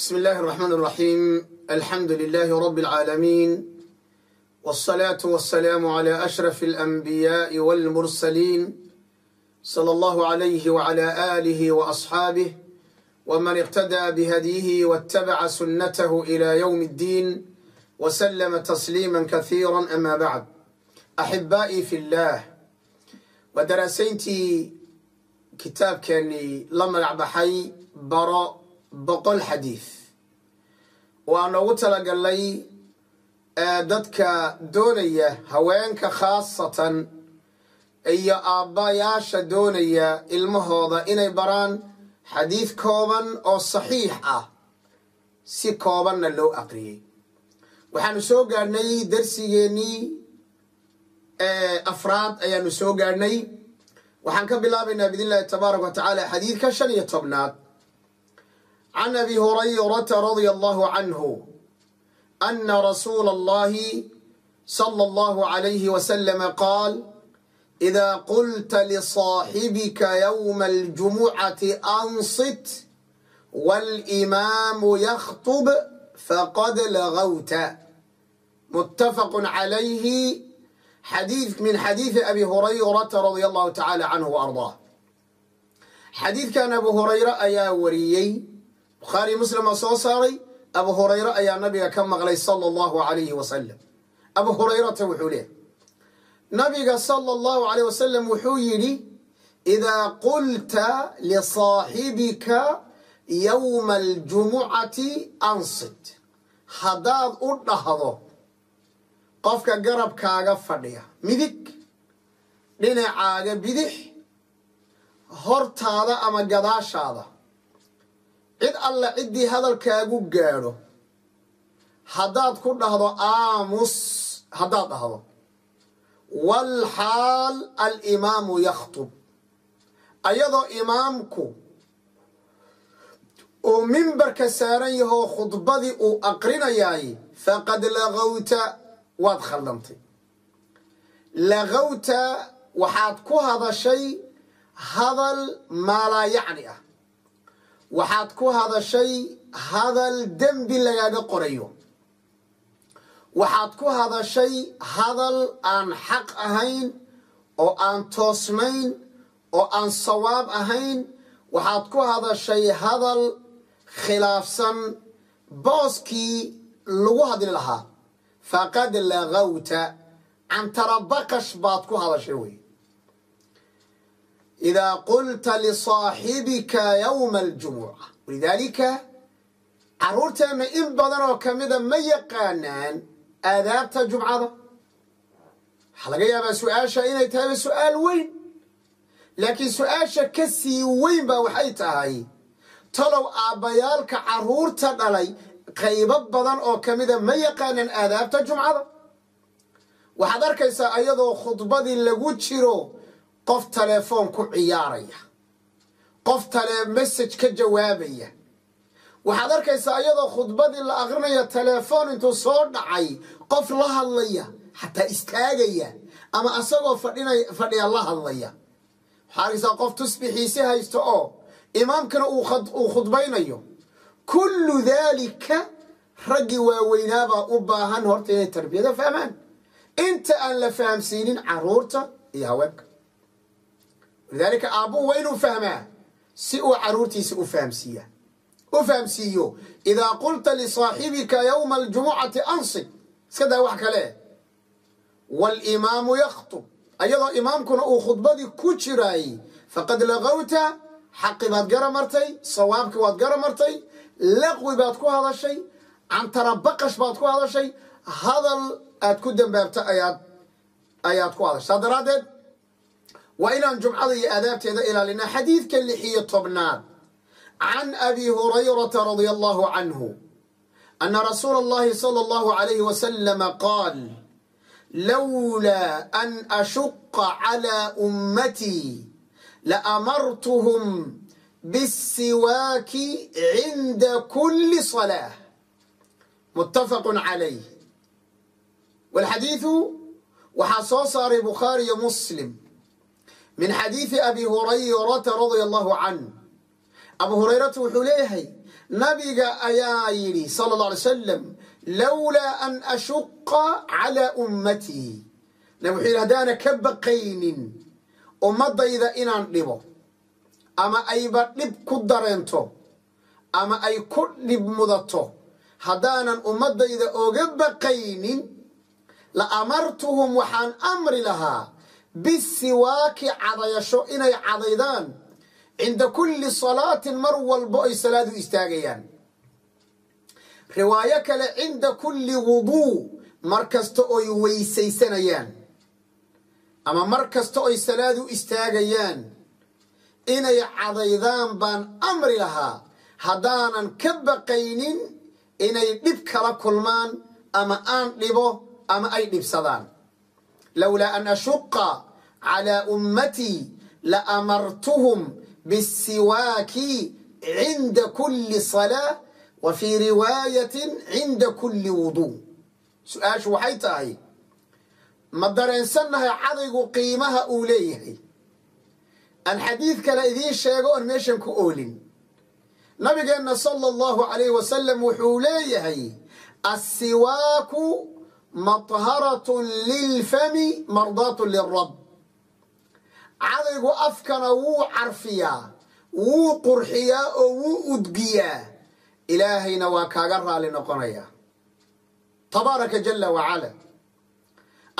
بسم الله الرحمن الرحيم الحمد لله رب العالمين والصلاة والسلام على أشرف الأنبياء والمرسلين صلى الله عليه وعلى آله وأصحابه ومن اقتدى بهديه واتبع سنته إلى يوم الدين وسلم تسليما كثيرا أما بعد أحبائي في الله ودراسينتي كتاب كاني لما لعبحي براء boqol xadiid waan ugu talagalnay dadka doonaya haweenka khaasatan iyo aabbayaasha doonaya ilmahooda inay baraan xadiid kooban oo saxiix ah si koobanna loo aqriyey waxaanu soo gaadhnay darsigeennii afraad ayaanu soo gaadhnay waxaan ka bilaabaynaa biidn illahi tabaaraka wa xadiidka shan iyo tobnaad can abi hurayrata radia allahu canhu ana rasuula allahi sala allahu calayhi wasalama qaal idaa qulta lisaaxibika yowma aljumucati ansit walimaamu yakhtub faqad lagawta muttafaqu calayhi xadiid min xadiidi abi hurayrata radia allahu tacaala canhu wa ardaah xadiidkan abu hurayre ayaa wariyey bukhaari muslim oo soo saaray abu hurayre ayaa nabiga ka maqlay sala allahu alayhi wasalam abu hurayrata wuxuu leehay nabiga sala allahu alayh wasalam wuxuu yidhi idaa qulta lisaaxibika yowma aljumucati ansit haddaad u dhahdo qofka garabkaaga fadhiya midig dhinacaaga bidix hortaada ama gadaashaada cid alla ciddii hadalkaagu gaadho. Haddaad ku dhahdo aamus haddaad dhahdo. Walxaal alimaamu yakhtub. Ayadoo imaamku uu mimbarka saaran yahoo khudbadii uu aqrinayaay faqad lagawta waad khaldantay lagawta waxaad ku hadashay hadal maalaa yacni ah waxaad ku hadashay hadal dembi lagaaga qorayo. Waxaad ku hadashay hadal aan xaq ahayn oo aan toosnayn oo aan sawaab ahayn. Waxaad ku hadashay hadal khilaafsan booskii lagu hadli lahaa. Faqad lagawta cantarabaqash baad ku hadashay wey إذا قلت لصاحبك يوم الجمعة ولذلك caruurteena in badan oo kamida ma yaqaanaan aadaabta jumcada waxaa laga yaabaa su-aasha inay tahayba su-aal weyn laakiin su-aasha ka sii weyn baa waxay tahay talow aabbayaalka caruurta dhalay qaybo badan oo kamida ma yaqaanaan aadaabta jumcada waxaad arkaysaa ayadoo khudbadii lagu jiro qof telefoon ku ciyaaraya qof tale message ka jawaabaya. Waxaad arkaysaa iyadoo khudbadii la aqrinayo telefoon intuu soo dhacay qof la hadlaya xataa istaagaya ama asagoo fadhiya la hadlaya. Waxaa arkaysaa qof tusbixiisi haysto oo imaamkana uu khudbaynayo. Kullu daalika raggii waaweynaabaa u baahan horta inay tarbiyada fahmaan. Inta aan la fahamsiinin carruurta iyo haweenka lidaalika aabbuhu waa inuu fahmaa? Si uu caruurtiisa u fahamsiiya. U fahamsiiyo idaa qulta lisaaxibika yowma aljumucati ansit iska daa wax kale. Walimaamu yakhtub. Ayadoo imaamkuna uu khudbadii ku jiraayey faqad lagawta xaqi baad gara martay sawaabki waad gara martay laqwi baad ku hadashay cantarabaqash baad ku hadashay hadal aad ku dambaabta ayaad ayaad ku hadashay. Saa daraaddeed waa inaan jumcada iyo aadaabteeda ilaalinaa xadiidka lix iyo tobnaad. Can abi hurayrata radia allahu canhu ana rasuula allahi sala allahu alayhi wasalama qaal lowlaa an ashuqa calaa ummatii laamartuhum bisiwaaki cinda kuli salaa muttafaqu calayh walxadiidu waxaa soo saaray bukhaariyo muslim min xadiidi abi hurayrata radia allahu canh. Abu hurayrata wuxuu leeyahay nabiga ayaa yidhi sala allah alay salam lowlaa an ashuqa calaa ummatii nabi wuxuu yidhi haddaana ka baqaynin ummaddayda inaan dhibo ama ayba dhib ku dareento ama ay ku dhib mudato haddaanan ummaddayda oga baqaynin la amartuhum waxaan amri lahaa bisiwaaki cadayasho inay cadaydaan cinda kulli salaatin mar walbo ay salaadu istaagayaan. Riwaayo kale cinda kulli wuduu mar kasta oy weysaysanayaan. Ama mar kasta oy salaadu istaagayaan. Inay cadaydaan baan amri lahaa. Haddaanan ka baqaynin inay dhib kala kulmaan ama aan dhibo ama ay dhibsadaan lowlaa an ashuqa calaa ummatii la amartuhum bisiwaaki cinda kulli salaa wa fii riwaayatin cinda kulli wuduu su'aashu waxay tahay ma dareensannahay cadaygu qiimaha uu leeyahay aan xadiid kale idiin sheego oon meeshan ku oolin nabigeenna sala allahu calayh wasalam wuxuu leeyahay matharatun lilfami mardaatun lilrab cadaygu afkana wuu carfiyaa wuu qurxiyaa oo wuu udgiyaa ilaahayna waa kaaga raali noqonayaa tabaaraka jalla wacala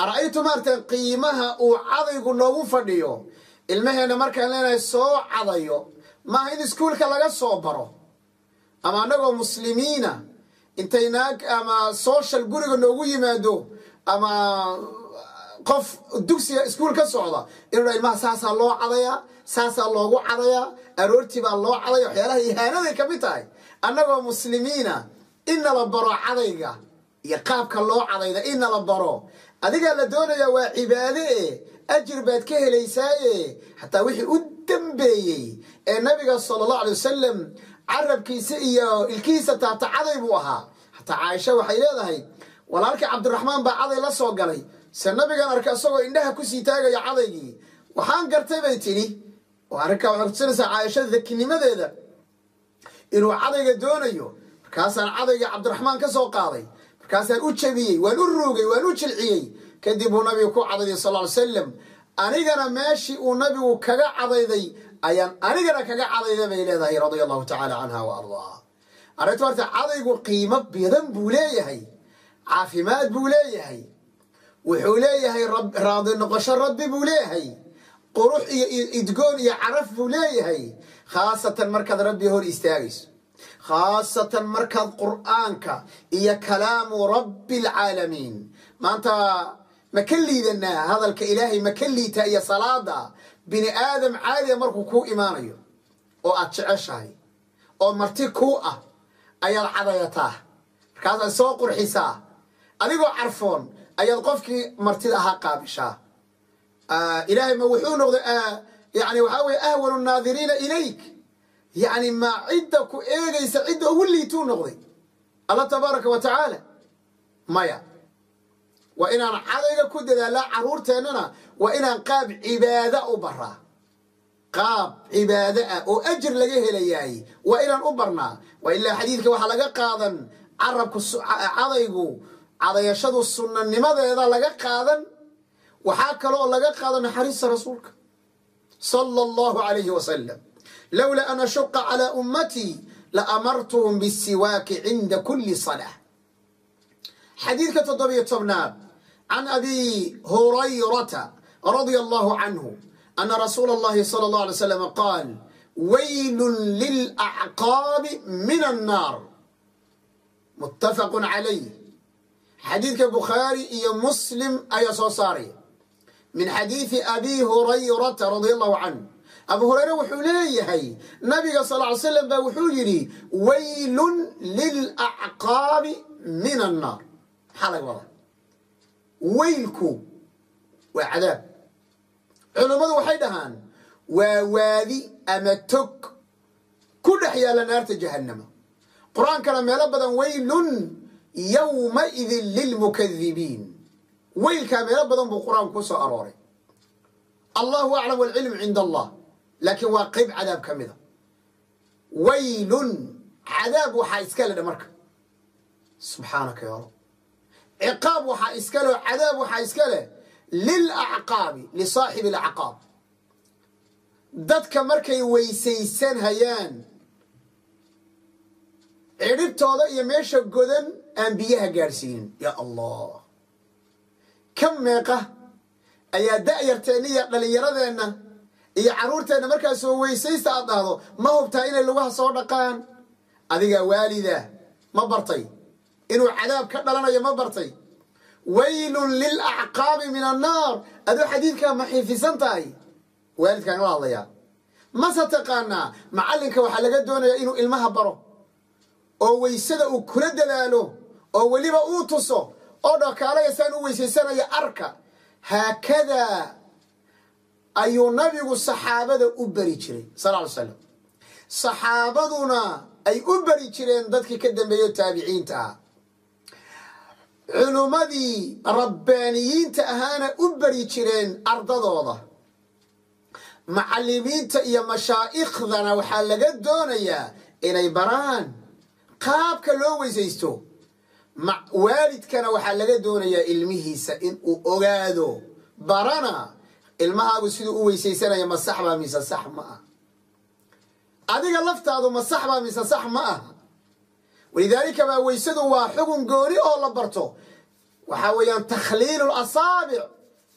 ara'aytu maartan qiimaha uu cadaygu noogu fadhiyo ilmaheenna markaan leenahay soo cadayo maaha in iskuulka laga soo baro ama annagoo muslimiina intay naag ama social guriga noogu yimaado ama qof dugsiga iskuul ka socda inuu ilmaha saasaa loo cadayaa saasaa loogu cadayaa aroortii baa loo cadaya waxyaalaha ihaanaday ka mid tahay. Annagoo muslimiina innala baro cadayga iyo qaabka loo cadayda innala baro. Adigaa la doonayaa waa cibaade e ajir baad ka helaysaaye xataa wixii u dambeeyey ee nabiga sala allahu alay wasalam carabkiisa iyo ilkihiisa taata caday buu ahaa. Xataa caaisha waxay leedahay walaalkii cabdiraxmaan baa caday la soo galay. Se nabigan arka isagoo indhaha ku sii taagaya cadaygii waxaan gartay bay tidhi. Oo arrinkaa waxay kutusinaysaa caaisha dakinimadeeda inuu cadayga doonayo. Markaasaan cadayga cabdiraxmaan ka soo qaaday. Markaasaan u jabiyey waan u ruugay waan u jilciyey. Kadib uu nabigu ku cadayday sal ly salam anigana meeshii uu nabigu kaga cadayday ayaan anigana kaga cadayda bay leedahay radia allahu tacaala canha wa ardaa arrinta marta cadaygu qiimo badan buu leeyahay caafimaad buu leeyahay wuxuu leeyahay raadi noqosho rabbi buu leeyahay qurux iyo idgoon iyo caraf buu leeyahay khaasatan markaad rabbi hor istaagayso khaasatan markaad qur'aanka iyo kalaamu rabbi alcaalamiin maanta ma ka liidanaa hadalka ilaahay ma ka liita iyo salaada? Bini aadam caadiya markuu kuu imaanayo oo aad jeceshahay oo marti kuu ah ayaad cadayataa. Markaasaad soo qurxisaa. Adigoo carfoon ayaad qofkii martida ahaa qaabishaa. Ilaahay ma wuxuu noqday yani waxaa weye ahwanu nnaadiriina ilayk. Yani ma cidda ku eegaysa cidda ugu liituu noqday? Allah tabaaraka wa tacaala. Maya waa inaan cadayga ku dadaalaa carruurteennana waa inaan qaab cibaada u baraa qaab cibaado ah oo ajir laga helayaay waa inaan u barnaa. Waa ilaa xadiidka waxaa laga qaadan carabku cadaygu cadayashadu sunnanimadeeda laga qaadan. Waxaa kaloo laga qaadan naxariista rasuulka sala allahu calayhi wasalam lowlaa an ashuqa calaa ummatii la amartuhum bisiwaaki cinda kulli salaa xadiidka toddobiyo tobnaad can abi hurayrata radia allahu canhu ana rasuula allahi sala allah alay slam qaal waylun lilacqaabi min annaar muttafaqun calayh xadiidka bukhaari iyo muslim ayaa soo saaraya min xadiidi abi hurayrata radia allahu canhu abu hureyre wuxuu leeyahay nabiga sal ly slam baa wuxuu yidhi waylun lilacqaabi min annaar maxaa laga wadaa weylku waa cadaab. Culummadu waxay dhahaan waa waadi ama tog ku dhex yaalla naarta jahannama. Qur'aankana meelo badan weylun yowmaidin lilmukadibiin weylkaa meelo badan buu qur'aanku ku soo arooray. Allahu aclam walcilmu cinda allah laakiin waa qeyb cadaab ka mida waylun cadaab waxaa iska le marka. Subxaanaka ya ciqaab waxaa iska leh oo cadaab waxaa iska leh lilacqaabi lisaaxibi alacqaab dadka markay weysaysan hayaan cidhibtooda iyo meesha godan aan biyaha gaadhsiinin ya allah. Ka meeqa ayaa da'yarteenna iyo dhallinyaradeenna iyo carruurteenna markaasoo weysaysta aad dhahdo ma hubtaa inay lugaha soo dhaqaan? Adigaa waalida ma bartay inuu cadaab ka dhalanayo ma bartay. Waylun lilacqaabi min annaar. Adoo xadiidkaa ma xiifisan tahay? Waalidkaan la hadlayaa. Mase taqaanaa? Macallinka waxaa laga doonayaa inuu ilmaha baro. Oo weysada uu kula dadaalo. Oo weliba uu tuso. Oo dhakaalaya saan u weysaysanaya arka. Haakadaa ayuu nabigu saxaabada u beri jiray sal ly slam saxaabaduna ay u beri jireen dadkii ka dambeeyo taabiciinta ah culummadii rabbaaniyiinta ahaana u beri jireen ardadooda. Macallimiinta iyo mashaaikhdana waxaa laga doonayaa inay baraan qaabka loo weysaysto. Waalidkana waxaa laga doonayaa ilmihiisa inuu ogaado barana ilmahaagu siduu u weysaysanaya ma sax baa mise sax ma ah. Adiga laftaadu ma sax baa mise sax ma aha walidaalika baa weysadu waa xugun gooni oo la barto. Waxaa weeyaan takhliilu lasaabic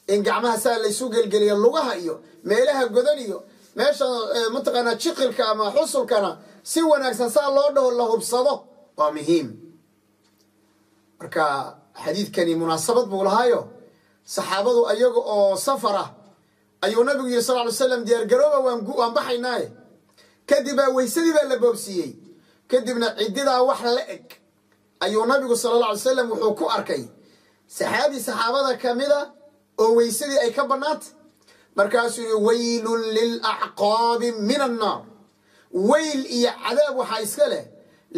in gacmaha saa laysu gelgeliyo lugaha iyo meelaha godan iyo meesha mataqaanaa jiqilka ama xusulkana si wanaagsan saa loo dhaho la hubsado. Waa muhiim. Marka xadiidkani munaasabad buu lahaayo. Saxaabadu ayaga oo safar ah ayuu nabigu yihi sal ly slam diyaargarooba waan baxaynaaye. Kadib baa weysadii baa la boobsiiyey kadibna cididaa wax la eg ayuu nabigu sala alla alay slam wuxuu ku arkay. Saxaabi saxaabada kamida oo weysadii ay ka bannaantay markaasuu yihi waylun lilacqaabi min annaar weyl iyo cadaab waxaa iska leh.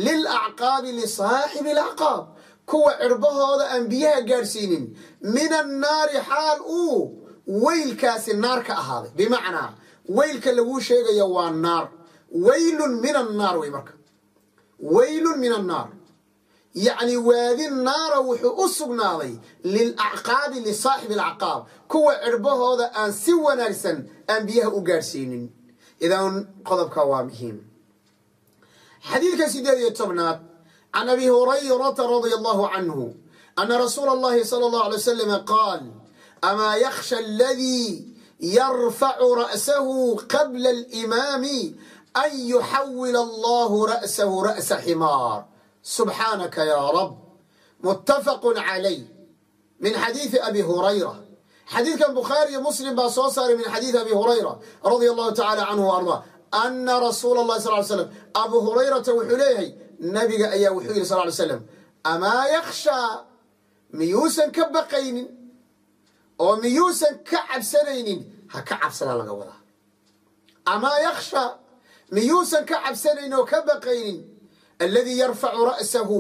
Lilacqaabi lisaaxibi alacqaab kuwa cirbahooda aan biyaha gaadhsiinin min annaari xaal uu. Weylkaasi naar ka ahaaday. Bimacnaa weylka laguu sheegayo waa naar. Waylun min annaar wey marka waylun min annaar. Yacni waadi naara wuxuu u sugnaaday lilacqaabi lisaaxibi alacqaab kuwa cirbahooda aan si wanaagsan aan biyaha u gaadhsiinin idan qodobka waa muhiim. Xadiidka sideed iyo tobnaad can abi hurayrata radia allahu canhu ana rasuula allahi sala allahu alay wasalam qaal amaa yakhsha aladii yarfacu ra'sahu qabla alimaami ra'sa ximaar subxaanaka ya rab muttafaqu calay min xadiidi abi hurayra xadiidkan bukhaari iyo muslim baa soo saaray min xadiidi abi hurayra radia allahu tacala canhu wa ardaa ana rasuula allahi sal ly slam abu hurayrata wuxuu leeyahay nabiga ayaa wuxuu yihi sal ly slam amaa yakhshaa miyuusan ka baqaynin oo miyuusan ka cabsanaynin ha ka cabsadaa laga miyuusan ka cabsanayn oo ka baqaynin alladii yarfacu ra'sahu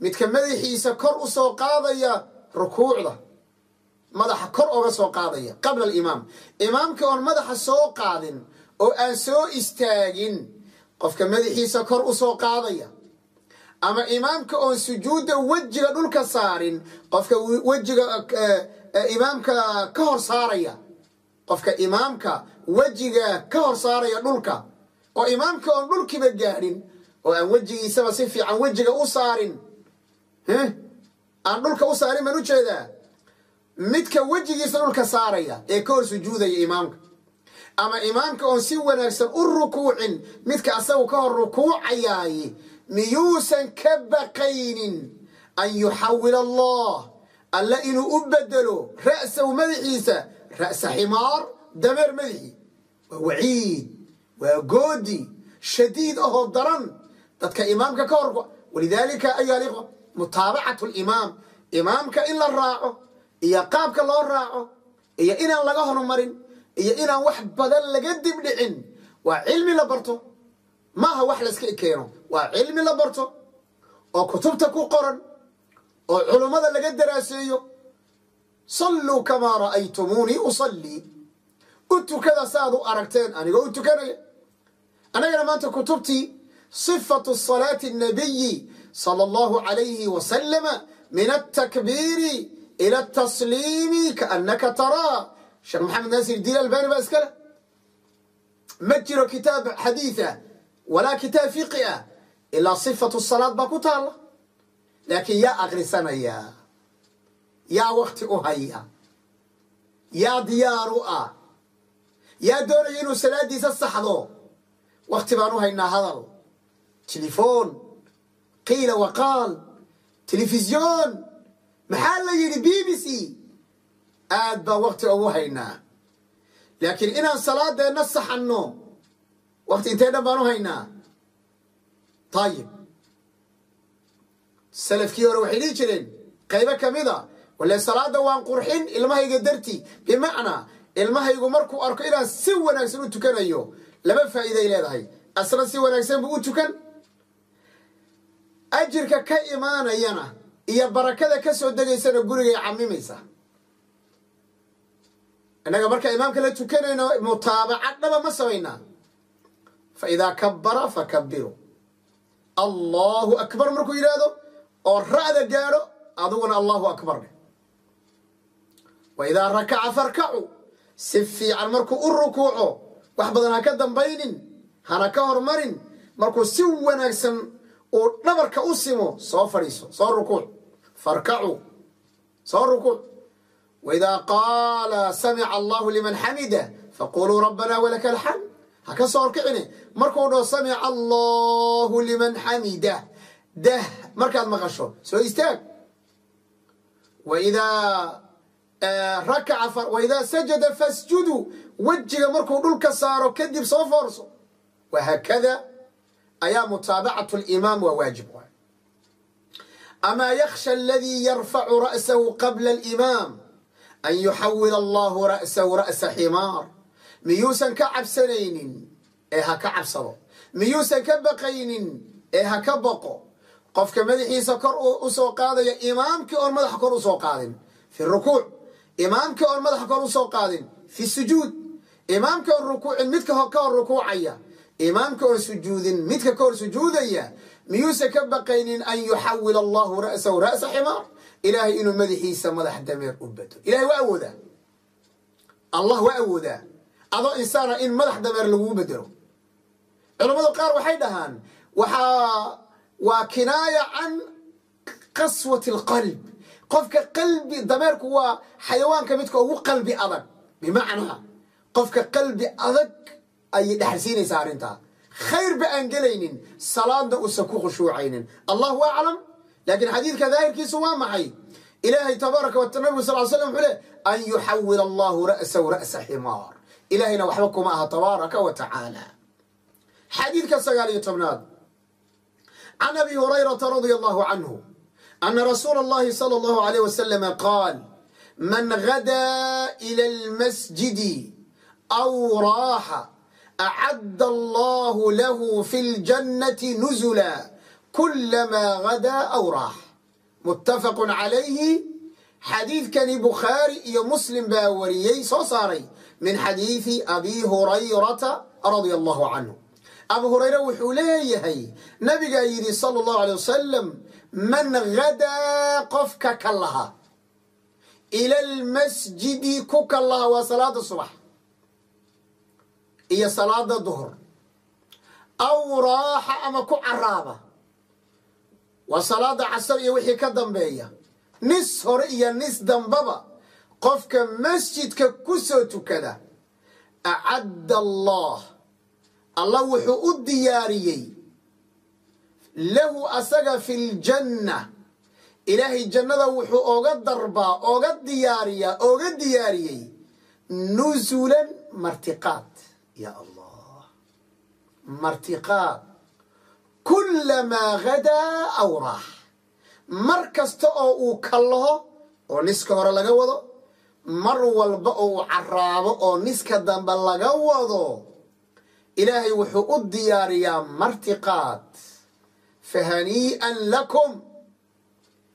midka madaxiisa kor u soo qaadaya rukuucda madaxa kor oga soo qaadaya qabla alimaam. Imaamka oon madaxa soo qaadin oo aan soo istaagin qofka madaxiisa kor u soo qaadaya. Ama imaamka oon sujuudda wejiga dhulka saarin qofka wejiga imaamka ka hor saaraya qofka imaamka wejiga ka hor saaraya dhulka oo imaamka oon dhulkiiba gaadhin oo aan wejigiisaba si fiican wejiga u saarin. Aan dhulka u saarin baan u jeedaa midka wejigiisa dhulka saaraya ee ka hor sujuudaya imaamka. Ama imaamka oon si wanaagsan u rukuucin midka asagu ka hor rukuucayaay miyuusan ka baqaynin an yuxawila allah alla inuu u bedelo ra'sahu madaxiisa ra'sa ximaar dameer madaxii waa waciid waa goodi shadiid ahoo daran. Dadka imaamka ka hor walidaalika ayuha alikhwa mutaabacatu limaam imaamka in la raaco iyo qaabka loo raaco iyo inaan laga horumarin iyo inaan wax badan laga dibdhicin. Waa cilmi la barto. Maaha wax layska keeno waa cilmi la barto oo kutubta ku qoran oo culummada laga daraaseeyo. Salluu kamaa ra'aytumuunii usallii u tukada saaad u aragteen anigoo u tukanaya annagana maanta kutubtii sifatu salaati nabiyi sala allahu calayhi wasalama min altakbiiri ila atasliimi kaannaka taraa sheekh maxamed naasir diin albani baa iskale ma jiro kitaab xadiid ah walaa kitaab fiqi ah ilaa sifatu salaad baa ku taalla laakiin yaa akhrisanaya yaa wakti u haya yaa diyaar u ah yaa doonaya inuu salaadiisa saxdo wakti baan u haynaa hadal telefoon qiila waqaal telefisyon maxaa la yidhi b b c aad baan wakti ugu haynaa laakiin inaan salaadeenna saxanno wakti intee dhan baan u haynaa ayib salafkii hore waxay dhihi jireen qaybo ka mid a wale salaada waan qurxin ilmahayga darti bimacnaa ilmahaygu markuu arko inaan si wanaagsan u tukanayo laba faa'iiday leedahay. Asna si wanaagsan buu u tukan. Ajirka ka imaanayana iyo barakada ka soo degaysana gurigay camimaysa. Innaga marka imaamka la tukanayno mutaabaca dhaba ma samaynaa. Fa idaa kabbara fakabiru allahu akbar markuu yidhaahdo oo ra'da gaadho adiguna allahu akbar dheh. Wa idaa rakaca farkacu si fiican markuu u rukuuco wax badan ha ka dambaynin hana ka hormarin markuu si wanaagsan uu dhabarka u simo soo fadhiiso soo rukuuc. Farkacu soo rukuuc. Waidaa qaala samica allahu liman xamida faquluu rabbana walaka alxamd ha ka soo horkicine. Markuu dhaho samica allahu liman xamida dah markaad maqasho soo istaag. Waidaa rakaca waidaa sajada fasjudu wejiga markuu dhulka saaro kadib soo foorso. Wahaakada ayaa mutaabacatu limaam waa waajib amaa yakhsha aladii yarfacu ra'sahu qabla alimaam an yuxawila allahu ra'sahu ra'sa ximaar miyuusan ka cabsanaynin ee ha ka cabsado. Miyuusan ka baqaynin ee ha ka baqo qofka madaxiisa kor u soo qaadaya imaamkii oon madaxa kor u soo qaadin fi rukuuc imaamkii oon madaxa kor u soo qaadin fi sujuud. Imaamkii oon rukuucin midka ka hor rukuucaya. Imaamka oon sujuudin midka ka hor sujuudaya. Miyuusan ka baqaynin an yuxawila allahu ra'sahu ra'sa ximaar. Ilaahay inuu madaxiisa madax dameer u bedelo ilahay waa awoodaa. Allah waa awoodaa. Adoo insaana in madax dameer laguu bedelo. Culammadu qaar waxay dhahaan waxaa waa kinaaya can qaswati alqalb qofka qalbi dameerku waa xayawaanka midka ugu qalbi adag. Bimacnaa qofka qalbi adag ayay dhexalsiinaysaa arrintaa. Khayr ba aan gelaynin salaadna uusan ku khushuucaynin. Allahu aclam laakiin xadiidka daahirkiisu waa maxay? Ilaahay tabaaraka nabigu sal l wuxuu le an yuxawila allahu ra'sahu ra'sa ximaar. Ilaahayna waxba kuma aha tabaaraka wa tacaala xadiidka sagaal iyo tobnaad. Can abi hurayrata radia allahu canhu sala allahu alayh wasalama qaal man gadaa ila almasjidi aw raaxa acadda allahu lahu fi ljannati nuzula kulamaa gadaa aw raax muttafaqun calayhi xadiidkani bukhaari iyo muslim baa wariyey soo saaray min xadiidi abi hurayrata radia allahu canhu abu hurayre wuxuu leeyahay nabigaa yidhi sala allahu alay wasalam man gadaa qofka ka laha ila almasjidi ku ka laha waa salaada subax iyo salaada duhur aw raaxa ama ku caraaba waa salaada casar iyo wixii ka dambeeya nis hore iyo nis dambaba qofka masjidka ku soo tukada acadda allah allah wuxuu u diyaariyey lahu asaga fi ljanna ilaahay jannada wuxuu oga darbaa oga diyaariyaa oga diyaariyey nusulan martiqaad ya allah. Martiqaad kulamaa gadaa aw raax mar kasta oo uu kallaho oo niska hore laga wado mar walba oo uu caraabo oo niska dambe laga wado ilaahay wuxuu u diyaariyaa martiqaad fahanii'an lakum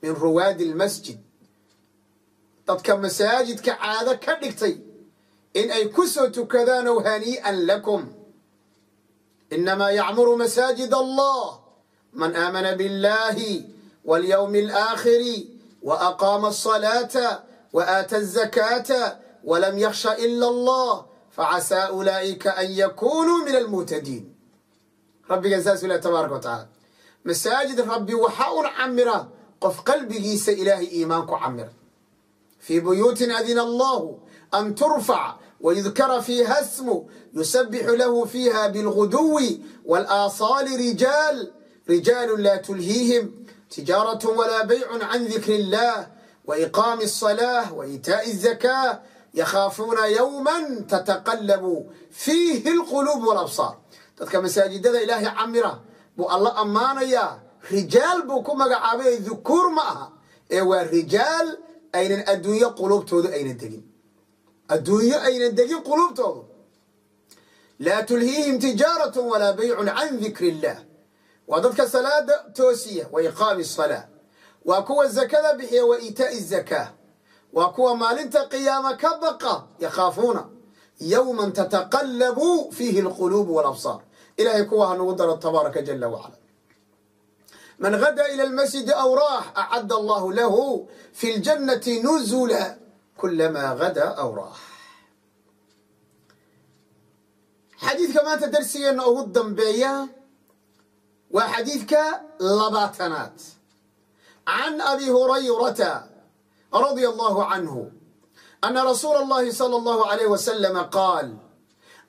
min ruwaadi lmasjid dadka masaajidka caado ka dhigtay in ay ku soo tukadaanow hanii'an lakum inamaa yacmuru masaajid allah man aamana biاllahi walyowmi alaakhiri waaqaama asalaata waaata azakaata walam yakhsha ila allah facasaa ulaa'ika an yakunuu min almuhtadiin rabbigan saasuu ilahi tabaaraka wa tacaala masaajid rabbi waxa un camira qof qalbigiisa ilaahay iimaan ku camira fii buyuutin adina allahu an turfac wayudkara fiiha smu yusabixu lahu fiiha bilguduwi walaasaali rijaal rijaalu laa tulhiihim tijaarat walaa baycun can dikri illah waiqaami الصalaة waitaaءi الzakاة yakhaafuuna yowma tataqalabu fiihi اlquluub wاlabsaar dadka masaajidada ilaahay camira buu alla ammaanayaa. Rijaal buu ku magacaabayo dukuur ma aha. Ee waa rijaal aynan adduunyo quluubtoodu aynan degin. Adduunyo aynan degin quluubtoodu. Laa tulhiihim tijaaratu walaa baycun can dikri illaah waa dadka salaada toosiya. Wa iqaami asalaa waa kuwa zakada bixiya. Wa iitaa'i zakaa waa kuwa maalinta qiyaama ka baqa. Yakhaafuuna yowman tataqallabu fiihi alquluubu walabsaar ilaahay kuwa ha nagu daro tabaaraka jala wacala man hadaa ila almasjidi aw raax acadda allahu lahu fi ljannati nuzula kulamaa hadaa aw raax xadiidka maanta darsigeenna ugu dambeeya waa xadiidka labaatanaad can abi hurayrata radia allahu canhu ana rasuula allahi sala allahu alayh wasalama qaal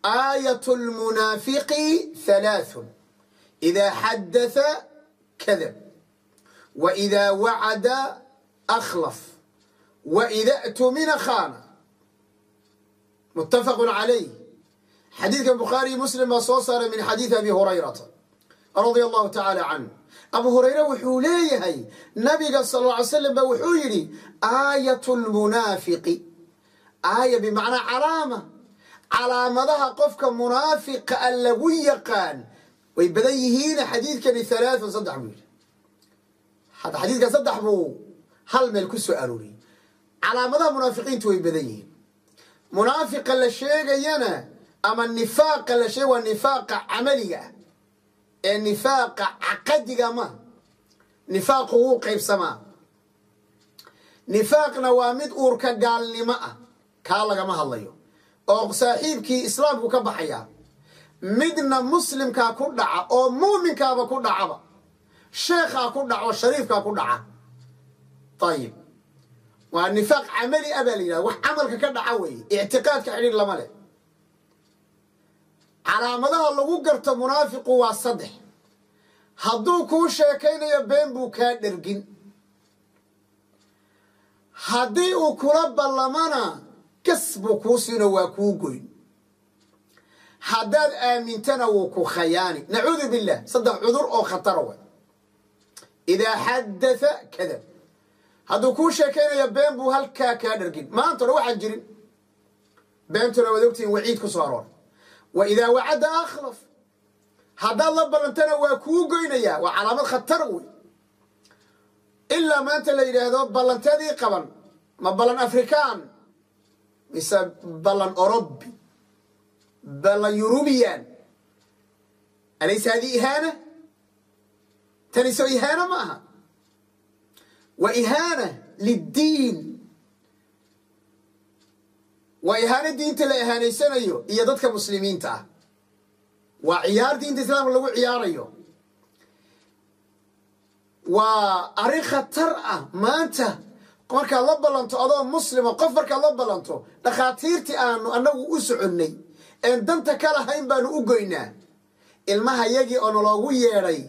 aayat lmunaafiqi halaaثun ida xadatha kadab waida wacada akhlaf. Waida اtumina khana mutafaqu calayh xadiidka bukhaariy muslim baa soo saaray min xadiidi abi hurayrata radia allahu tacaala canh abu hurayre wuxuu leeyahay nabiga sal lla ly slam ba wuxuu yidhi aayat lmunaafiqi aaya bimacnaa calaama calaamadaha qofka munaafiqa a lagu yaqaan way badan yihiin xadiidkani halaathun saddex buu yidhi. Xadiidkan saddex buu hal meel ku soo arooriyey calaamadaha munaafiqiintu way badan yihiin. Munaafiqa la sheegayana ama nifaaqa la sheegay waa nifaaqa camaliga ah. Ee nifaaqa caqadiga ma. Nifaaqu wuu qaybsamaa. Nifaaqna waa mid uurka gaalnimo ah. Kaa lagama hadlayo oo saaxiibkii islaamku ka baxaya midna muslimkaa ku dhaca oo muuminkaaba ku dhacaba sheekhaa ku dhaca shariifkaa ku dhaca. Ayib waa nifaaq camali ah baa la yidhahda wax camalka ka dhaca weeye. Ictiqaadka xidhiir lama leh. Calaamadaha lagu garto munaafiqu waa saddex. Hadduu kuu sheekaynayo been buu kaa dhergin. Haddii uu kula ballamana gas buu kuu siino waa kuu goyn. Haddaad aamintana wuu ku khayaani. Nacuudu billah saddex cudur oo khatara way idaa xadatha kadab. Hadduu kuu sheekaynayo been buu halkaa kaa dhergin maantona waxaan jirin. Beentuna waad ogtihiin waciid ku soo arooray wa idaa wacadda akhlaf. Haddaad la ballantana waa kuu goynayaa waa calaamad khatar wey. Ilaa maanta la yidhaahdo ballanteedii qaban ma ballan afrikaan mise ballan orobi ballan yurubiyan. Alaysa haddii ihaana tani soo ihaana ma aha waa ihaana liddiin waa ihaano diinta la ihaanaysanayo iyo dadka muslimiinta. Ah waa ciyaar diinta islaamka lagu ciyaarayo. Waa arrin khatar ah maanta markaad la ballanto adoo muslima qof markaad la ballanto dhakhaatiirtii aanu annagu u soconnay een danta ka lahayn baanu u goynaa. Ilmaha yagii oo naloogu yeedhay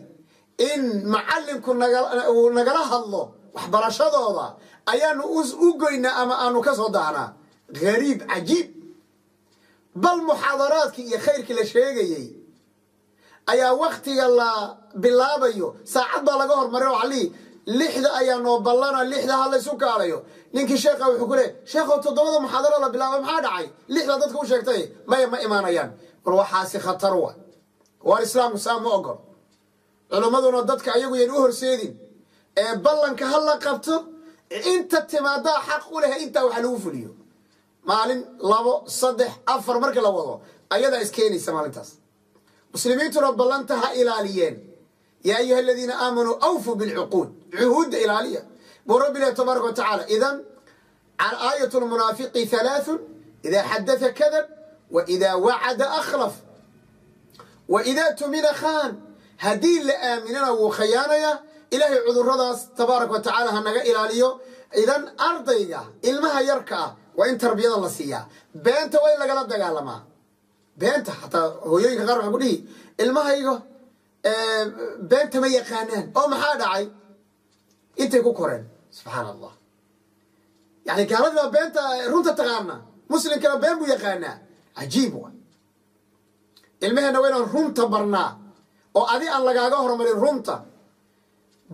in macallinku uu nagala hadlo waxbarashadooda ayaanu u goynaa ama aanu ka soo daahnaa gariib cajiib. Bal muxaadaraadkii iyo khayrkii la sheegayey ayaa waktiga la bilaabayo saacad baa laga hormaray oo alii lixda ayaa noo ballana lixda ha laysu ninkii sheekha wuxuu ku le sheekho toddobada muxaadaro la bilaabay maxaa dhacay? Lixda dadka u sheegtay maya ma imaanayaan. War waxaasi khatar wa war islaamku saa ma ogol. Culimmaduna dadka ayagu yan u horseedin. Ee ballanka ha la qabto inta timaadaa xaq u leh intaa waxa lagu fuliyo. Maalin labo saddex afar markii la wado ayadaa iskeenaysa maalintaas. Muslimiintuna ballanta ha ilaaliyeen. Yaa ayuha aladiina aamanuu awfuu bilcuquud cuhuudda ilaaliya buu rabbi ilahi tabaaraka wa tacaala idan aayat lmunaafiqi halaathun idaa xadatha kadab wa wacada akhlaf wa tumina khaan haddii la aaminana wuu khayaanaya ilaahay cuduradaas tabaaraka wa ha naga ilaaliyo idan ardayga ilmaha yarka ah waa in tarbiyada la siiyaa beenta waa in lagala dagaalamaa beenta xataa hooyooyinka qaar waxaan ku dhihi ilmahayga beenta ma yaqaanaan oo maxaa dhacay intay ku koreen. Subxaan allah yani gaaladii baa beenta runta taqaana muslimkana been buu yaqaanaa. Cajiib wa ilmaheenna waa inaan runta barnaa. Oo adi aan lagaaga hormarin runta.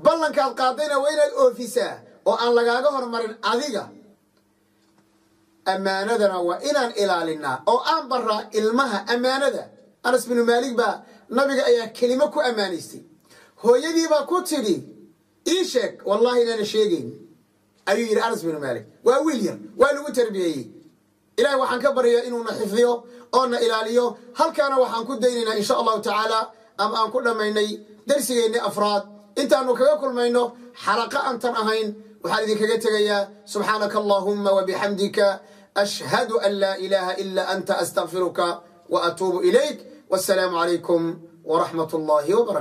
Ballankaad qaadayna waa inaad oofisaa. Oo aan lagaaga hormarin adiga. Ammaanadana waa inaan ilaalinaa. Oo aan baraa ilmaha ammaanada. Anas binu maalik baa nabiga ayaa kelimo ku ammaanaystay. Hooyadiibaa ku tidhi ii sheeg wallahi inaana sheegayn. Ayuu yidhi anas binu maalik waa wiil yar waa lagu tarbiyeeyey. Ilahay waxaan ka baryaa inuuna xifdiyo oo na ilaaliyo. Halkaana waxaan ku daynaynaa insha allahu tacaala ama aan ku dhammaynay darsigeenni afraad. Intaanu kaga kulmayno xalaqa aantan ahayn. Waxaan idinkaga tegayaa subxaanaka allahuma wabixamdika ashhadu an laa ilaaha ila anta astaqfiruka wa atuubu ilayk. Wassalaamu calaykum waraxmat allahi wbarakatu